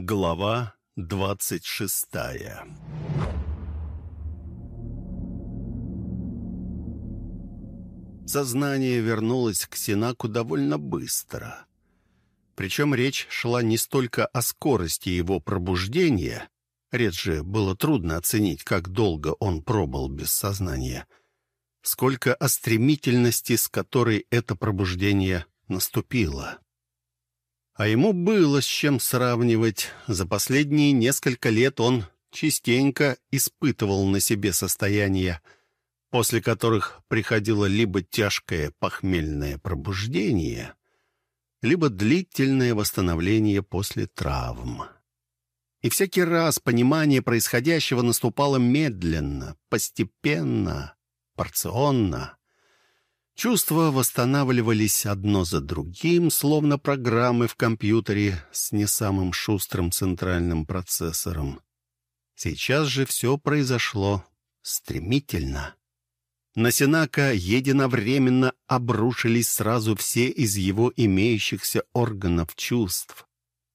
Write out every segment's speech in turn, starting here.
Глава двадцать шестая Сознание вернулось к Синаку довольно быстро. Причем речь шла не столько о скорости его пробуждения, Реджи было трудно оценить, как долго он пробыл без сознания, сколько о стремительности, с которой это пробуждение наступило. А ему было с чем сравнивать. За последние несколько лет он частенько испытывал на себе состояние, после которых приходило либо тяжкое похмельное пробуждение, либо длительное восстановление после травм. И всякий раз понимание происходящего наступало медленно, постепенно, порционно. Чувства восстанавливались одно за другим, словно программы в компьютере с не самым шустрым центральным процессором. Сейчас же все произошло стремительно. На Синака единовременно обрушились сразу все из его имеющихся органов чувств.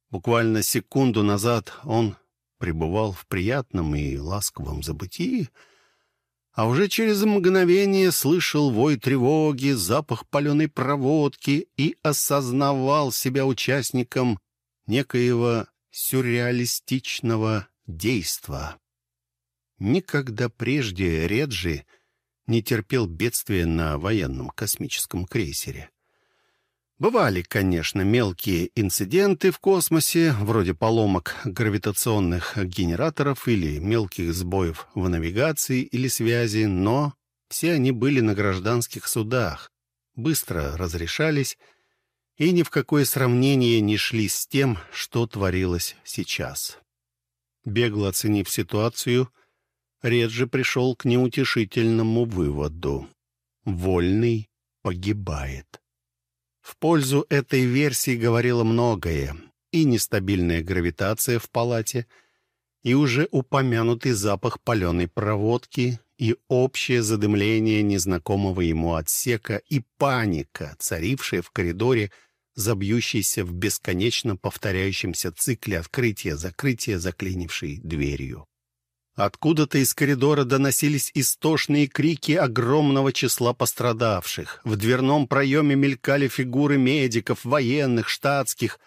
Буквально секунду назад он пребывал в приятном и ласковом забытии, а уже через мгновение слышал вой тревоги, запах паленой проводки и осознавал себя участником некоего сюрреалистичного действа. Никогда прежде Реджи не терпел бедствия на военном космическом крейсере. Бывали, конечно, мелкие инциденты в космосе, вроде поломок гравитационных генераторов или мелких сбоев в навигации или связи, но все они были на гражданских судах, быстро разрешались и ни в какое сравнение не шли с тем, что творилось сейчас. Бегло оценив ситуацию, Реджи пришел к неутешительному выводу. Вольный погибает. В пользу этой версии говорило многое. И нестабильная гравитация в палате, и уже упомянутый запах паленой проводки, и общее задымление незнакомого ему отсека, и паника, царившая в коридоре, забьющейся в бесконечно повторяющемся цикле открытия-закрытия, заклинившей дверью. Откуда-то из коридора доносились истошные крики огромного числа пострадавших. В дверном проеме мелькали фигуры медиков, военных, штатских.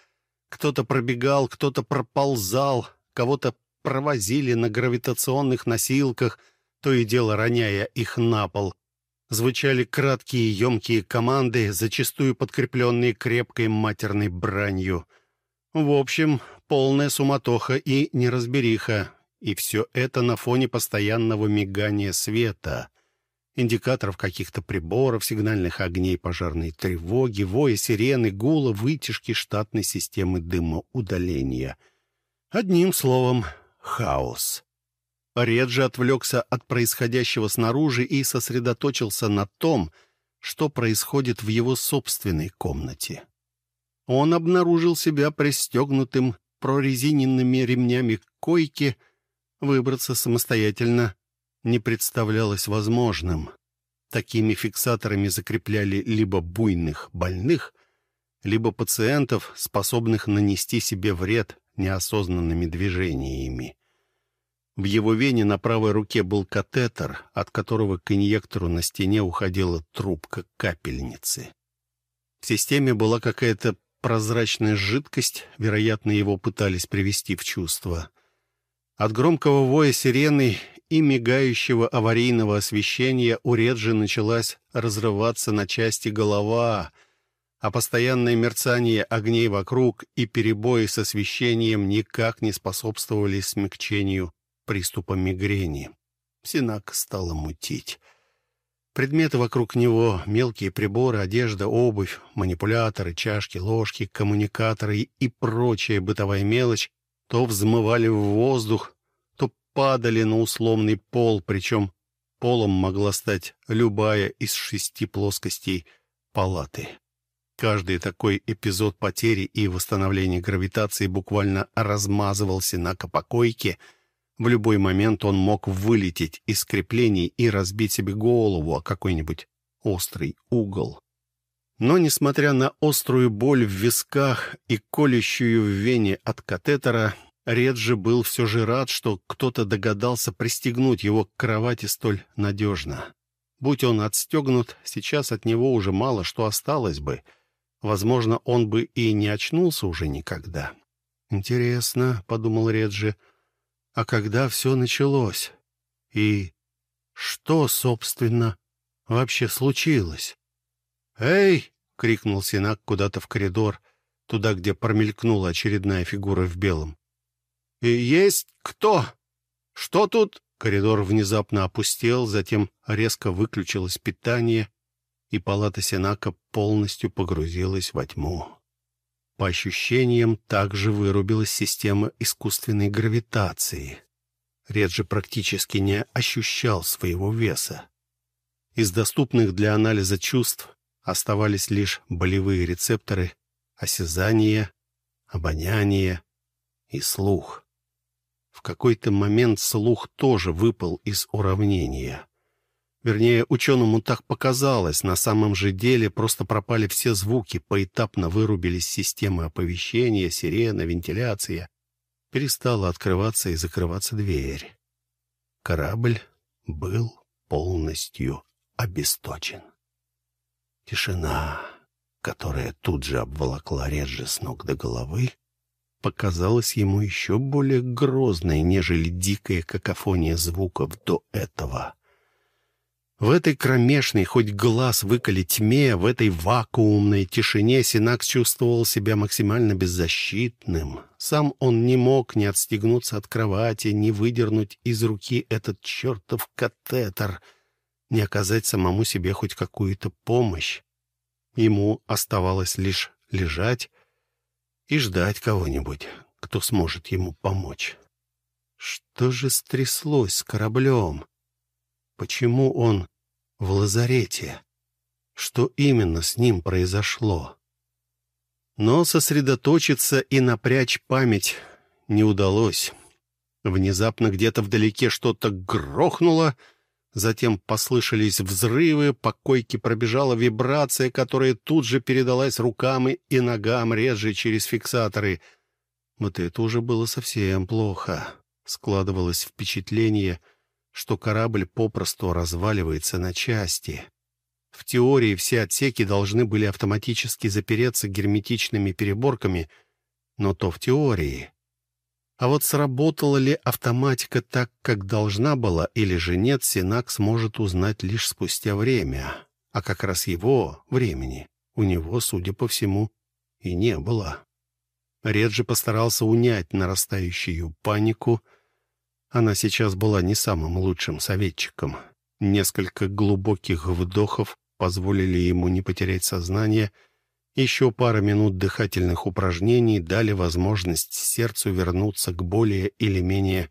Кто-то пробегал, кто-то проползал, кого-то провозили на гравитационных носилках, то и дело роняя их на пол. Звучали краткие емкие команды, зачастую подкрепленные крепкой матерной бранью. В общем, полная суматоха и неразбериха. И все это на фоне постоянного мигания света, индикаторов каких-то приборов, сигнальных огней пожарной тревоги, воя сирены, гула, вытяжки штатной системы дымоудаления. Одним словом, хаос. Реджи отвлекся от происходящего снаружи и сосредоточился на том, что происходит в его собственной комнате. Он обнаружил себя пристегнутым прорезиненными ремнями к койке, Выбраться самостоятельно не представлялось возможным. Такими фиксаторами закрепляли либо буйных больных, либо пациентов, способных нанести себе вред неосознанными движениями. В его вене на правой руке был катетер, от которого к инъектору на стене уходила трубка капельницы. В системе была какая-то прозрачная жидкость, вероятно, его пытались привести в чувство. От громкого воя сирены и мигающего аварийного освещения у Реджи началась разрываться на части голова, а постоянное мерцание огней вокруг и перебои с освещением никак не способствовали смягчению приступа мигрени. Синак стало мутить. Предметы вокруг него, мелкие приборы, одежда, обувь, манипуляторы, чашки, ложки, коммуникаторы и прочая бытовая мелочь то взмывали в воздух, падали на условный пол, причем полом могла стать любая из шести плоскостей палаты. Каждый такой эпизод потери и восстановления гравитации буквально размазывался на капокойке. В любой момент он мог вылететь из креплений и разбить себе голову о какой-нибудь острый угол. Но, несмотря на острую боль в висках и колющую в вене от катетера, Реджи был все же рад, что кто-то догадался пристегнуть его к кровати столь надежно. Будь он отстегнут, сейчас от него уже мало что осталось бы. Возможно, он бы и не очнулся уже никогда. «Интересно», — подумал Реджи, — «а когда все началось? И что, собственно, вообще случилось?» «Эй!» — крикнул Синак куда-то в коридор, туда, где промелькнула очередная фигура в белом. «И есть кто? Что тут?» Коридор внезапно опустел, затем резко выключилось питание, и палата Сенака полностью погрузилась во тьму. По ощущениям, также вырубилась система искусственной гравитации. Реджи практически не ощущал своего веса. Из доступных для анализа чувств оставались лишь болевые рецепторы, осязание, обоняние и слух. Какой-то момент слух тоже выпал из уравнения. Вернее, ученому так показалось. На самом же деле просто пропали все звуки, поэтапно вырубились системы оповещения, сирена, вентиляция. Перестала открываться и закрываться дверь. Корабль был полностью обесточен. Тишина, которая тут же обволокла Реджи с ног до головы, показалась ему еще более грозной, нежели дикая какофония звуков до этого. В этой кромешной, хоть глаз выколи тьме, в этой вакуумной тишине Синакс чувствовал себя максимально беззащитным. Сам он не мог ни отстегнуться от кровати, ни выдернуть из руки этот чертов катетер, ни оказать самому себе хоть какую-то помощь. Ему оставалось лишь лежать и ждать кого-нибудь, кто сможет ему помочь. Что же стряслось с кораблем? Почему он в лазарете? Что именно с ним произошло? Но сосредоточиться и напрячь память не удалось. Внезапно где-то вдалеке что-то грохнуло — Затем послышались взрывы, по койке пробежала вибрация, которая тут же передалась рукам и ногам, реже через фиксаторы. Вот это уже было совсем плохо. Складывалось впечатление, что корабль попросту разваливается на части. В теории все отсеки должны были автоматически запереться герметичными переборками, но то в теории. А вот сработала ли автоматика так, как должна была, или же нет, Синак сможет узнать лишь спустя время. А как раз его времени у него, судя по всему, и не было. Реджи постарался унять нарастающую панику. Она сейчас была не самым лучшим советчиком. Несколько глубоких вдохов позволили ему не потерять сознание — еще пара минут дыхательных упражнений дали возможность сердцу вернуться к более или менее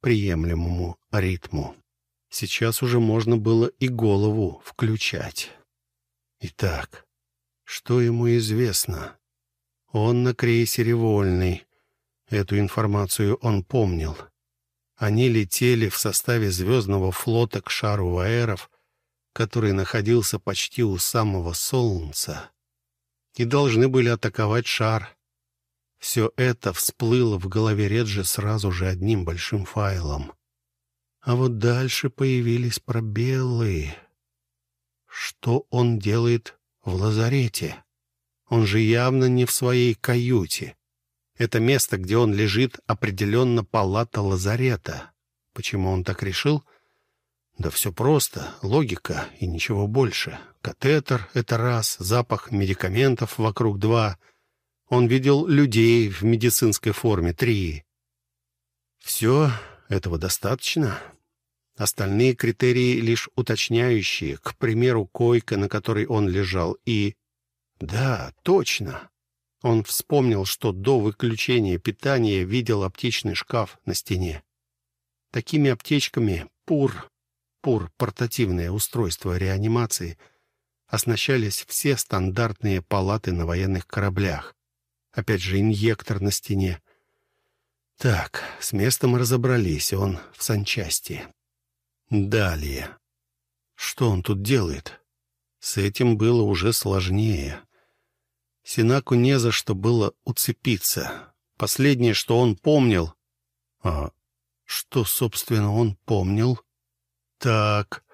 приемлемому ритму. Сейчас уже можно было и голову включать. Итак, что ему известно? Он на крейсере «Вольный». Эту информацию он помнил. Они летели в составе звездного флота к шару Ваэров, который находился почти у самого Солнца и должны были атаковать шар. Все это всплыло в голове Реджи сразу же одним большим файлом. А вот дальше появились пробелы. Что он делает в лазарете? Он же явно не в своей каюте. Это место, где он лежит, определенно палата лазарета. Почему он так решил? — да все просто, логика и ничего больше. Катетер — это раз, запах медикаментов вокруг — два. Он видел людей в медицинской форме — три. Все, этого достаточно. Остальные критерии лишь уточняющие, к примеру, койка, на которой он лежал, и... Да, точно. Он вспомнил, что до выключения питания видел аптечный шкаф на стене. Такими аптечками Пур ПУР портативное устройство реанимации оснащались все стандартные палаты на военных кораблях. Опять же, инъектор на стене. Так, с местом разобрались, он в санчасти. Далее. Что он тут делает? С этим было уже сложнее. Синаку не за что было уцепиться. Последнее, что он помнил... А что, собственно, он помнил? Так,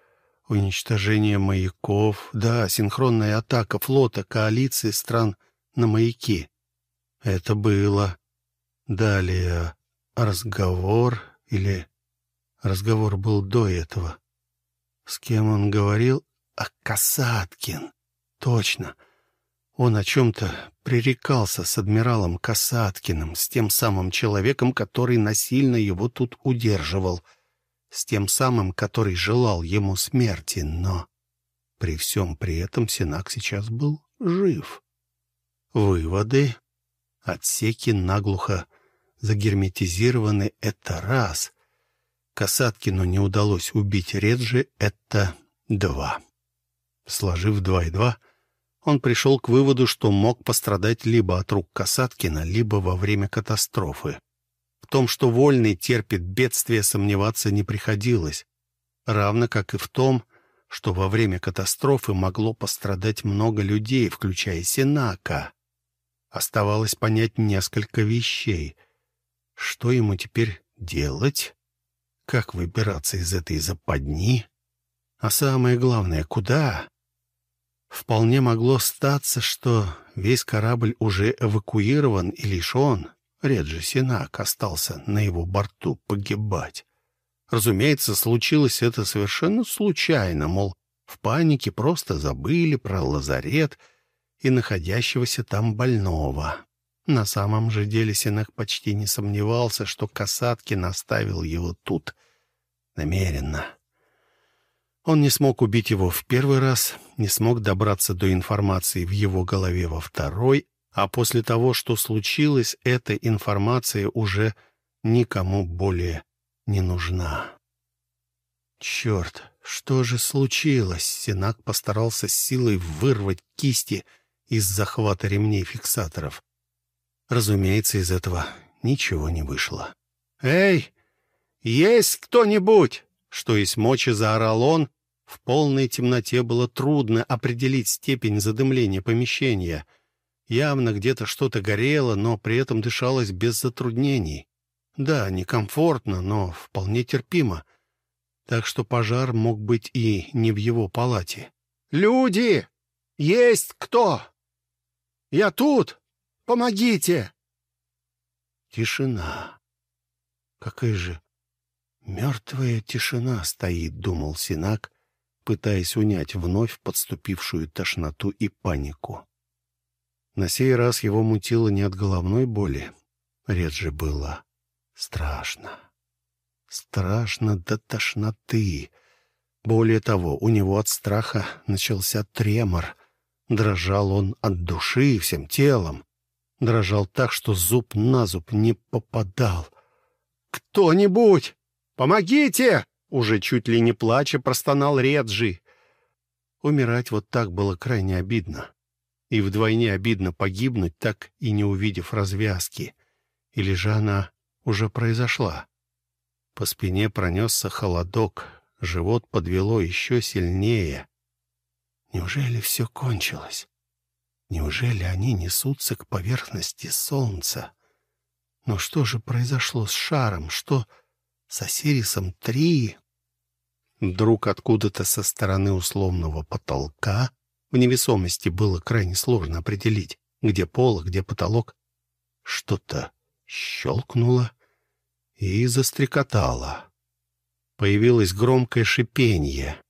уничтожение маяков, да, синхронная атака флота коалиции стран на маяки. Это было. Далее разговор или... Разговор был до этого. С кем он говорил? А Касаткин. Точно. Он о чем-то пререкался с адмиралом Касаткиным, с тем самым человеком, который насильно его тут удерживал, с тем самым, который желал ему смерти, но при всем при этом Синак сейчас был жив. Выводы. Отсеки наглухо загерметизированы — это раз. Касаткину не удалось убить Реджи — это два. Сложив два и два — он пришел к выводу, что мог пострадать либо от рук Касаткина, либо во время катастрофы. Том, что Вольный терпит бедствие, сомневаться не приходилось, равно как и в том, что во время катастрофы могло пострадать много людей, включая Сенака. Оставалось понять несколько вещей. Что ему теперь делать? Как выбираться из этой западни? А самое главное, куда? Вполне могло статься, что весь корабль уже эвакуирован и лишь он, Реджи Синак, остался на его борту погибать. Разумеется, случилось это совершенно случайно, мол, в панике просто забыли про лазарет и находящегося там больного. На самом же деле Синак почти не сомневался, что Касаткин оставил его тут намеренно. Он не смог убить его в первый раз, не смог добраться до информации в его голове во второй, а после того, что случилось, эта информация уже никому более не нужна. Черт, что же случилось? Сенак постарался с силой вырвать кисти из захвата ремней фиксаторов. Разумеется, из этого ничего не вышло. «Эй, есть кто-нибудь?» Что есть мочи, заорал он, в полной темноте было трудно определить степень задымления помещения. Явно где-то что-то горело, но при этом дышалось без затруднений. Да, некомфортно, но вполне терпимо. Так что пожар мог быть и не в его палате. «Люди! Есть кто? Я тут! Помогите!» Тишина. Какая же мертвая тишина стоит, думал Синак, пытаясь унять вновь подступившую тошноту и панику. На сей раз его мутило не от головной боли. Реже было страшно. Страшно до тошноты. Более того, у него от страха начался тремор. Дрожал он от души всем телом. Дрожал так, что зуб на зуб не попадал. «Кто-нибудь! Помогите!» Уже чуть ли не плача простонал Реджи. Умирать вот так было крайне обидно. И вдвойне обидно погибнуть, так и не увидев развязки. Или же она уже произошла. По спине пронесся холодок, живот подвело еще сильнее. Неужели все кончилось? Неужели они несутся к поверхности солнца? Но что же произошло с шаром? Что с Осирисом-3? Вдруг откуда-то со стороны условного потолка в невесомости было крайне сложно определить, где пол, а где потолок. Что-то щелкнуло и застрекотало. Появилось громкое шипение.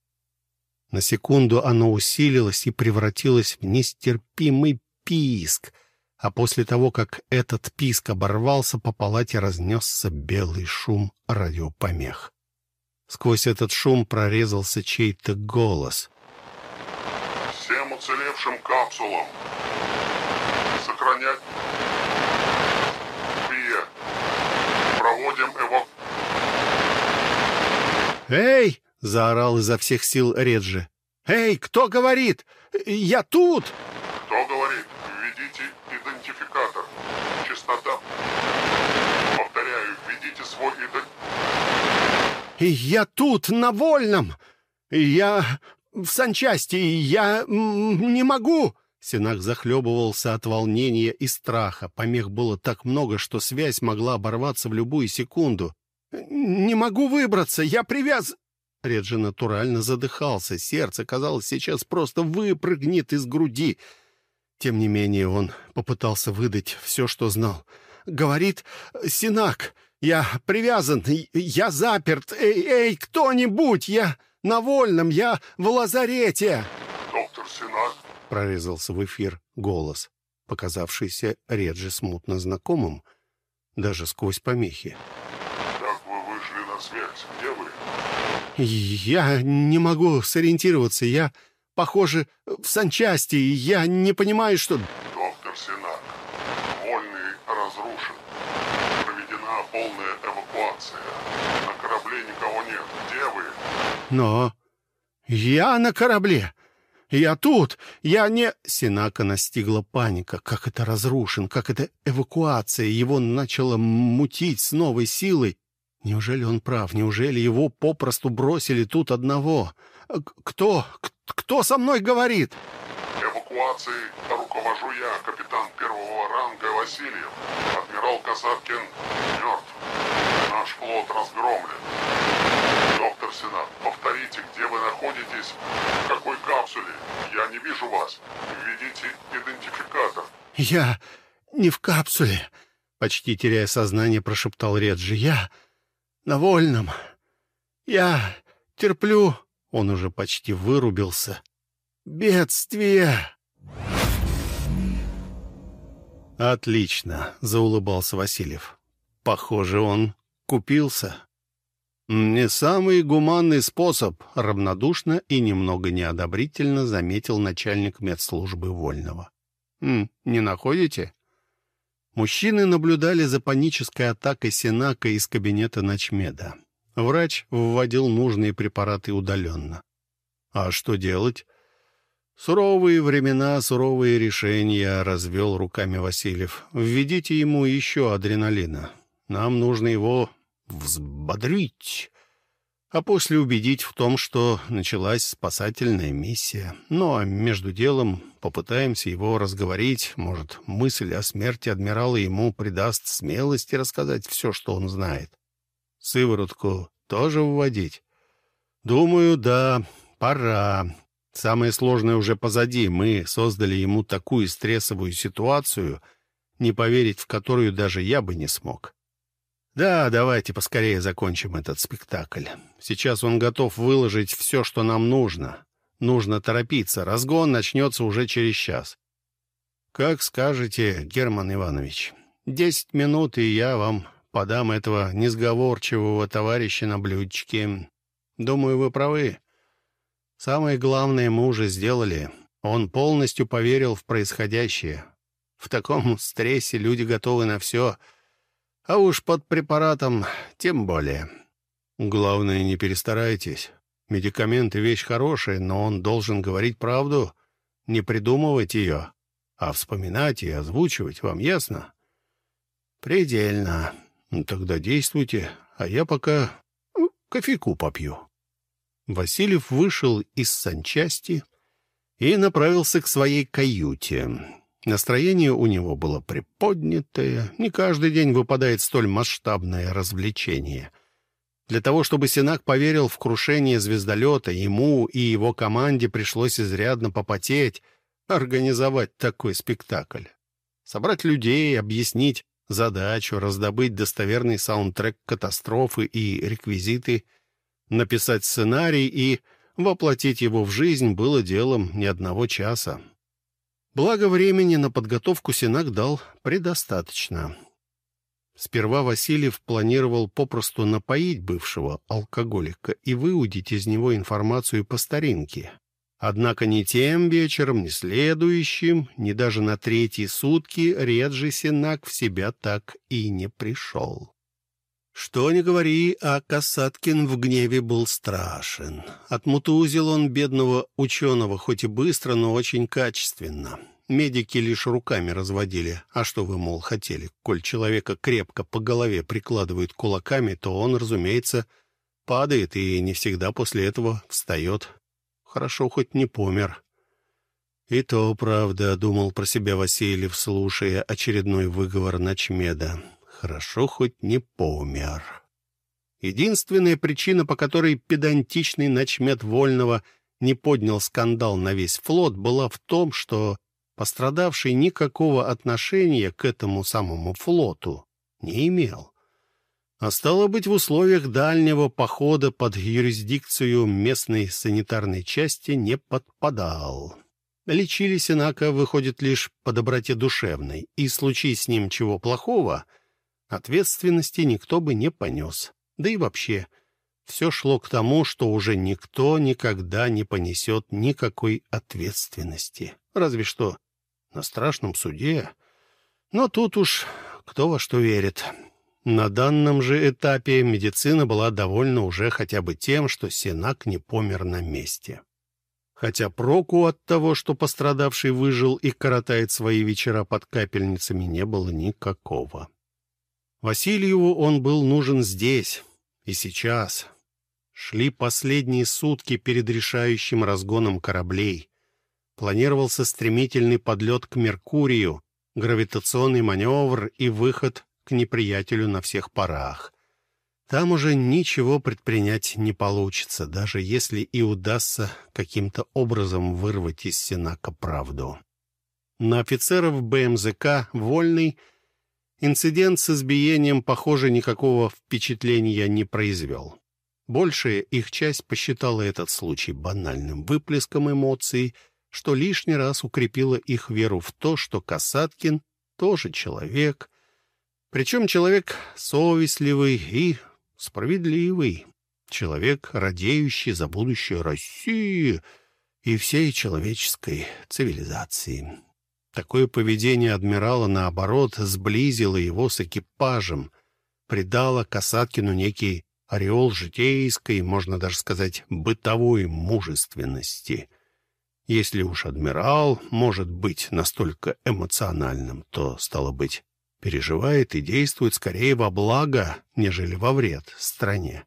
На секунду оно усилилось и превратилось в нестерпимый писк, а после того, как этот писк оборвался, по палате разнесся белый шум радиопомех. Сквозь этот шум прорезался чей-то голос. «Всем уцелевшим капсулам сохранять ПИЕ. Проводим его...» «Эй!» — заорал изо всех сил Реджи. «Эй, кто говорит? Я тут!» «Кто говорит? Введите идентификатор. Частота. Повторяю, введите свой идентификатор. «Я тут, на вольном! Я в санчасти, я не могу!» Синак захлебывался от волнения и страха. Помех было так много, что связь могла оборваться в любую секунду. «Не могу выбраться, я привяз...» Реджи натурально задыхался. Сердце, казалось, сейчас просто выпрыгнет из груди. Тем не менее он попытался выдать все, что знал. «Говорит, Синак, я привязан, я заперт. Эй, эй, кто-нибудь, я на вольном, я в лазарете!» «Доктор Синак, — прорезался в эфир голос, показавшийся Реджи смутно знакомым, даже сквозь помехи. как вы вышли на связь? Где вы? «Я не могу сориентироваться. Я, похоже, в санчасти. Я не понимаю, что...» Доктор Синак, вольный разрушен. Проведена полная эвакуация. На корабле никого нет. «Но я на корабле. Я тут. Я не...» Синака настигла паника. Как это разрушен, как это эвакуация. Его начало мутить с новой силой. Неужели он прав? Неужели его попросту бросили тут одного? «Кто? Кто со мной говорит?» Эвакуацией руковожу я, капитан первого ранга Васильев. Адмирал Касаткин мертв. Наш флот разгромлен. Доктор Сенат, повторите, где вы находитесь, в какой капсуле. Я не вижу вас. Введите идентификатор. «Я не в капсуле», — почти теряя сознание, прошептал Реджи. «Я на вольном. Я терплю...» Он уже почти вырубился. «Бедствие!» «Отлично», — заулыбался Васильев. «Похоже, он купился». «Не самый гуманный способ», — равнодушно и немного неодобрительно заметил начальник медслужбы Вольного. «М, «Не находите?» Мужчины наблюдали за панической атакой Сенака из кабинета ночмеда. Врач вводил нужные препараты удаленно. «А что делать?» «Суровые времена, суровые решения», — развел руками Васильев. «Введите ему еще адреналина. Нам нужно его взбодрить, а после убедить в том, что началась спасательная миссия. Ну, а между делом попытаемся его разговорить. Может, мысль о смерти адмирала ему придаст смелости рассказать все, что он знает. Сыворотку тоже вводить? Думаю, да, пора. Самое сложное уже позади. Мы создали ему такую стрессовую ситуацию, не поверить в которую даже я бы не смог. Да, давайте поскорее закончим этот спектакль. Сейчас он готов выложить все, что нам нужно. Нужно торопиться. Разгон начнется уже через час. Как скажете, Герман Иванович. Десять минут, и я вам подам этого несговорчивого товарища на блюдечке. Думаю, вы правы. Самое главное мы уже сделали. Он полностью поверил в происходящее. В таком стрессе люди готовы на все — а уж под препаратом тем более. Главное, не перестарайтесь. Медикаменты — вещь хорошая, но он должен говорить правду, не придумывать ее, а вспоминать и озвучивать. Вам ясно? Предельно. Тогда действуйте, а я пока ну, кофейку попью. Васильев вышел из санчасти и направился к своей каюте. Настроение у него было приподнятое. Не каждый день выпадает столь масштабное развлечение. Для того, чтобы Синак поверил в крушение звездолета, ему и его команде пришлось изрядно попотеть, организовать такой спектакль. Собрать людей, объяснить задачу, раздобыть достоверный саундтрек катастрофы и реквизиты, написать сценарий и воплотить его в жизнь было делом не одного часа. Благо времени на подготовку Синак дал предостаточно. Сперва Васильев планировал попросту напоить бывшего алкоголика и выудить из него информацию по старинке. Однако ни тем вечером, ни следующим, ни даже на третьи сутки Реджи Синак в себя так и не пришел. Что ни говори, а Касаткин в гневе был страшен. Отмутузил он бедного ученого, хоть и быстро, но очень качественно. Медики лишь руками разводили. А что вы, мол, хотели? Коль человека крепко по голове прикладывают кулаками, то он, разумеется, падает и не всегда после этого встает. Хорошо, хоть не помер. «И то правда», — думал про себя Васильев, слушая очередной выговор Ночмеда. «Хорошо, хоть не помер». Единственная причина, по которой педантичный Ночмед Вольного не поднял скандал на весь флот, была в том, что пострадавший никакого отношения к этому самому флоту не имел. А стало быть, в условиях дальнего похода под юрисдикцию местной санитарной части не подпадал. Лечили Синака, выходит, лишь по доброте душевной, и случись с ним чего плохого, ответственности никто бы не понес. Да и вообще, все шло к тому, что уже никто никогда не понесет никакой ответственности. Разве что на страшном суде. Но тут уж кто во что верит. На данном же этапе медицина была довольна уже хотя бы тем, что Синак не помер на месте хотя проку от того, что пострадавший выжил и коротает свои вечера под капельницами, не было никакого. Васильеву он был нужен здесь и сейчас. Шли последние сутки перед решающим разгоном кораблей. Планировался стремительный подлет к Меркурию, гравитационный маневр и выход к неприятелю на всех парах. Там уже ничего предпринять не получится, даже если и удастся каким-то образом вырвать из Сенака правду. На офицеров БМЗК «Вольный» инцидент с избиением, похоже, никакого впечатления не произвел. Большая их часть посчитала этот случай банальным выплеском эмоций, что лишний раз укрепило их веру в то, что Касаткин тоже человек, причем человек совестливый и справедливый, человек, радеющий за будущее России и всей человеческой цивилизации. Такое поведение адмирала, наоборот, сблизило его с экипажем, придало Касаткину некий ореол житейской, можно даже сказать, бытовой мужественности. Если уж адмирал может быть настолько эмоциональным, то, стало быть, переживает и действует скорее во благо, нежели во вред стране.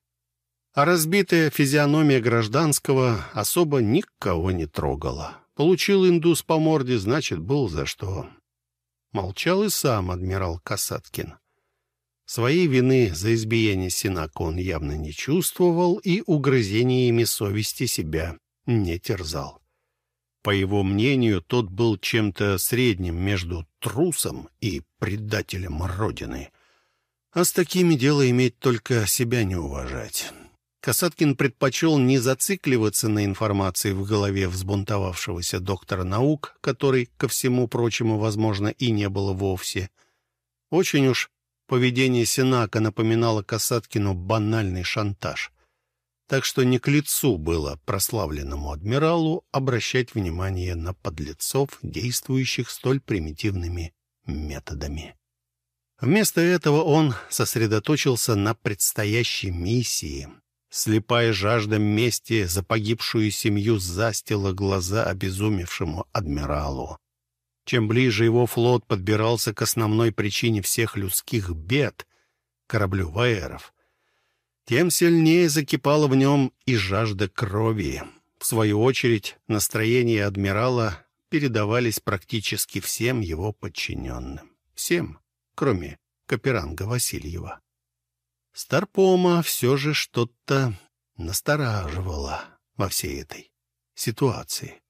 А разбитая физиономия гражданского особо никого не трогала. Получил индус по морде, значит, был за что. Молчал и сам адмирал Касаткин. Своей вины за избиение Синака он явно не чувствовал и угрызениями совести себя не терзал. По его мнению, тот был чем-то средним между трусом и предателем Родины. А с такими дело иметь только себя не уважать. Касаткин предпочел не зацикливаться на информации в голове взбунтовавшегося доктора наук, который, ко всему прочему, возможно, и не было вовсе. Очень уж поведение Сенака напоминало Касаткину банальный шантаж так что не к лицу было прославленному адмиралу обращать внимание на подлецов, действующих столь примитивными методами. Вместо этого он сосредоточился на предстоящей миссии. Слепая жажда мести за погибшую семью застила глаза обезумевшему адмиралу. Чем ближе его флот подбирался к основной причине всех людских бед — кораблю Ваеров — тем сильнее закипала в нем и жажда крови. В свою очередь, настроения адмирала передавались практически всем его подчиненным. Всем, кроме Каперанга Васильева. Старпома все же что-то настораживало во всей этой ситуации.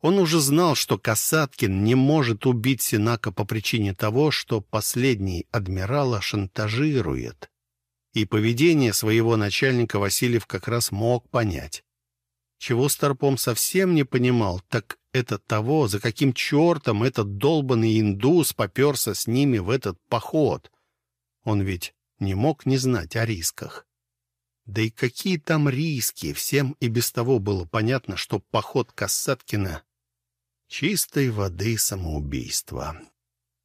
Он уже знал, что Касаткин не может убить Синака по причине того, что последний адмирала шантажирует и поведение своего начальника Васильев как раз мог понять. Чего Старпом совсем не понимал, так это того, за каким чертом этот долбанный индус поперся с ними в этот поход. Он ведь не мог не знать о рисках. Да и какие там риски, всем и без того было понятно, что поход Касаткина — чистой воды самоубийство.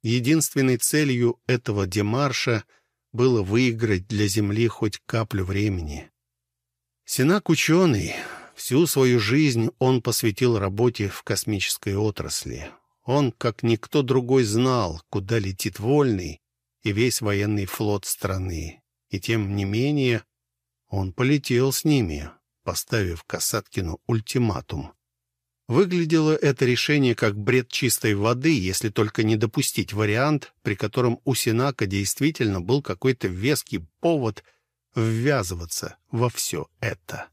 Единственной целью этого демарша — было выиграть для Земли хоть каплю времени. Синак ученый. Всю свою жизнь он посвятил работе в космической отрасли. Он, как никто другой, знал, куда летит Вольный и весь военный флот страны. И тем не менее он полетел с ними, поставив Касаткину ультиматум. Выглядело это решение как бред чистой воды, если только не допустить вариант, при котором у Синака действительно был какой-то веский повод ввязываться во все это.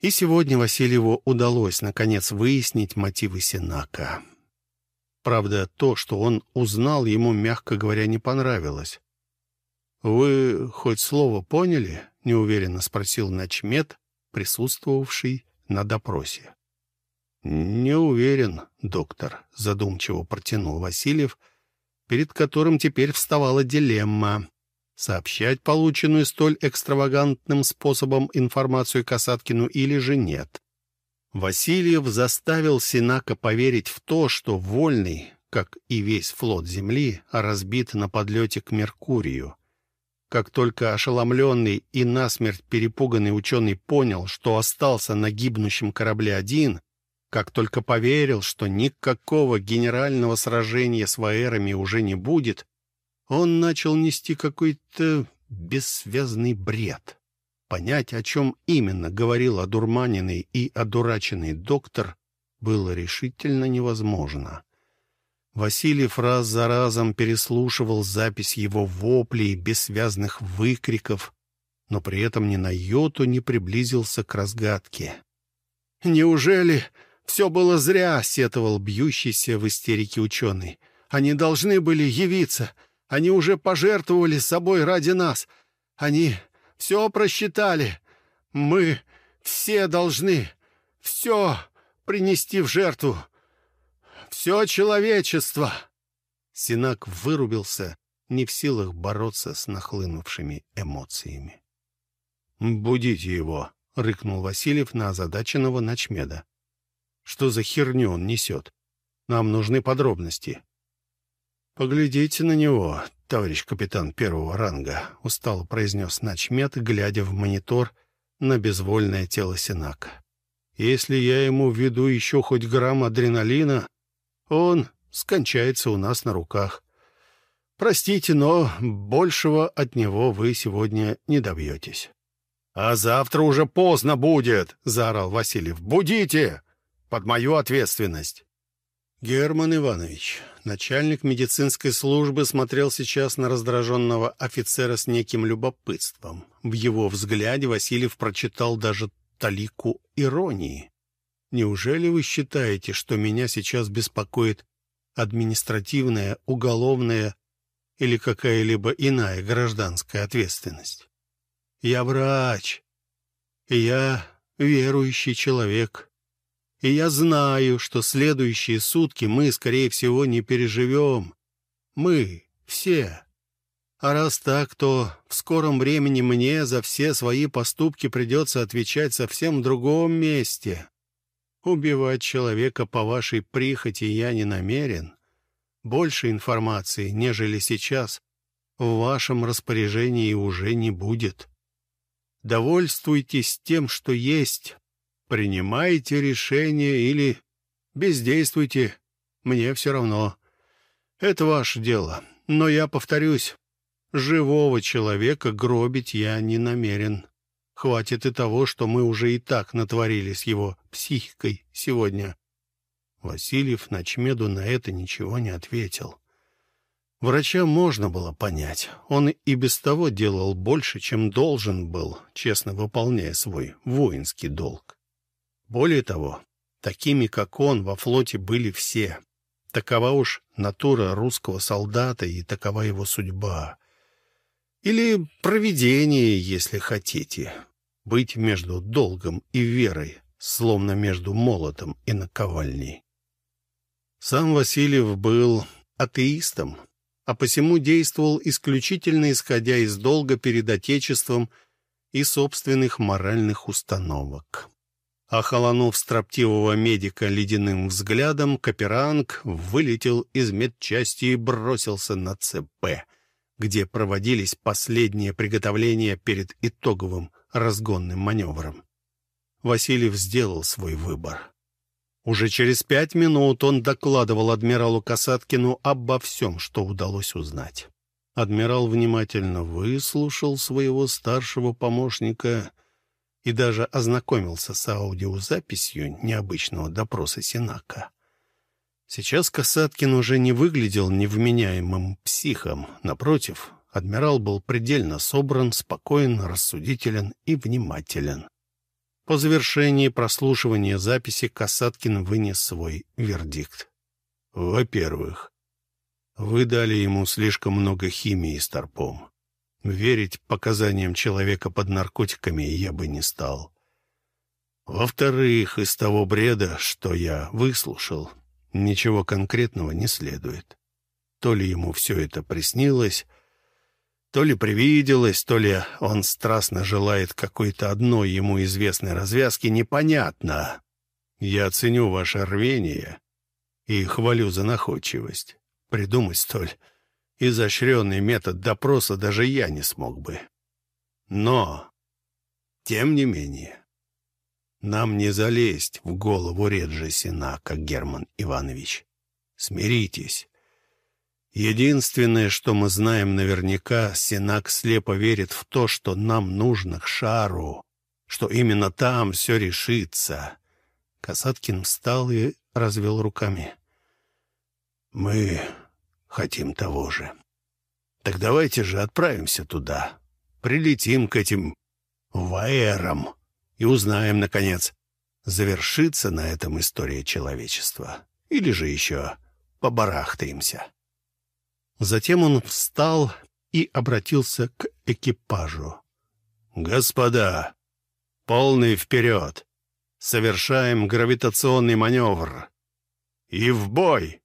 И сегодня Васильеву удалось, наконец, выяснить мотивы Синака. Правда, то, что он узнал, ему, мягко говоря, не понравилось. «Вы хоть слово поняли?» — неуверенно спросил начмет, присутствовавший на допросе. «Не уверен, доктор», — задумчиво протянул Васильев, перед которым теперь вставала дилемма — сообщать полученную столь экстравагантным способом информацию Касаткину или же нет. Васильев заставил Синака поверить в то, что Вольный, как и весь флот Земли, разбит на подлете к Меркурию. Как только ошеломленный и насмерть перепуганный ученый понял, что остался на гибнущем корабле один, как только поверил, что никакого генерального сражения с ваэрами уже не будет, он начал нести какой-то бессвязный бред. Понять, о чем именно говорил одурманенный и одураченный доктор, было решительно невозможно. Васильев раз за разом переслушивал запись его воплей, бессвязных выкриков, но при этом ни на йоту не приблизился к разгадке. «Неужели все было зря?» — сетовал бьющийся в истерике ученый. «Они должны были явиться. Они уже пожертвовали собой ради нас. Они все просчитали. Мы все должны все принести в жертву. Все человечество. Синак вырубился, не в силах бороться с нахлынувшими эмоциями. «Будите его», — рыкнул Васильев на озадаченного ночмеда. «Что за херню он несет? Нам нужны подробности». «Поглядите на него, товарищ капитан первого ранга», — устало произнес начмет, глядя в монитор на безвольное тело Синака. «Если я ему введу еще хоть грамм адреналина, он скончается у нас на руках. Простите, но большего от него вы сегодня не добьетесь». «А завтра уже поздно будет!» — заорал Васильев. «Будите! Под мою ответственность!» Герман Иванович, начальник медицинской службы, смотрел сейчас на раздраженного офицера с неким любопытством. В его взгляде Васильев прочитал даже талику иронии. «Неужели вы считаете, что меня сейчас беспокоит административная, уголовная или какая-либо иная гражданская ответственность? Я врач, и я верующий человек». И я знаю, что следующие сутки мы, скорее всего, не переживем. Мы все. А раз так, то в скором времени мне за все свои поступки придется отвечать совсем в другом месте. Убивать человека по вашей прихоти я не намерен. Больше информации, нежели сейчас, в вашем распоряжении уже не будет. Довольствуйтесь тем, что есть, Принимайте решение или бездействуйте. Мне все равно. Это ваше дело. Но я повторюсь, живого человека гробить я не намерен. Хватит и того, что мы уже и так натворили с его психикой сегодня. Васильев Ночмеду на это ничего не ответил. Врача можно было понять. Он и без того делал больше, чем должен был, честно выполняя свой воинский долг. Более того, такими, как он, во флоте были все. Такова уж натура русского солдата и такова его судьба. Или провидение, если хотите. Быть между долгом и верой, словно между молотом и наковальней. Сам Васильев был атеистом, а посему действовал исключительно исходя из долга перед Отечеством и собственных моральных установок. Охолонув строптивого медика ледяным взглядом, Каперанг вылетел из медчасти и бросился на ЦП, где проводились последние приготовления перед итоговым разгонным маневром. Васильев сделал свой выбор. Уже через пять минут он докладывал адмиралу Касаткину обо всем, что удалось узнать. Адмирал внимательно выслушал своего старшего помощника и даже ознакомился с аудиозаписью необычного допроса Синака. Сейчас Касаткин уже не выглядел невменяемым психом. Напротив, адмирал был предельно собран, спокоен, рассудителен и внимателен. По завершении прослушивания записи Касаткин вынес свой вердикт. Во-первых, вы дали ему слишком много химии с торпом. Верить показаниям человека под наркотиками я бы не стал. Во-вторых, из того бреда, что я выслушал, ничего конкретного не следует. То ли ему все это приснилось, то ли привиделось, то ли он страстно желает какой-то одной ему известной развязки, непонятно. Я ценю ваше рвение и хвалю за находчивость. Придумать столь изощренный метод допроса даже я не смог бы. Но, тем не менее, нам не залезть в голову Реджи Сина, как Герман Иванович. Смиритесь. Единственное, что мы знаем наверняка, Синак слепо верит в то, что нам нужно к шару, что именно там все решится. Касаткин встал и развел руками. Мы хотим того же. Так давайте же отправимся туда. Прилетим к этим ваэрам и узнаем, наконец, завершится на этом история человечества. Или же еще побарахтаемся. Затем он встал и обратился к экипажу. «Господа, полный вперед! Совершаем гравитационный маневр! И в бой!»